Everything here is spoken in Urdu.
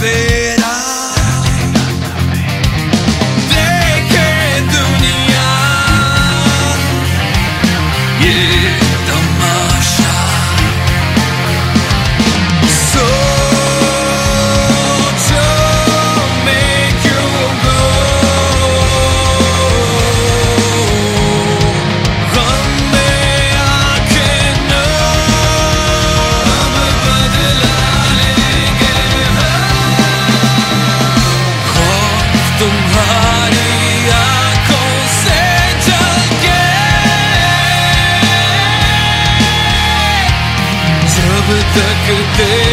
there. جب تک دے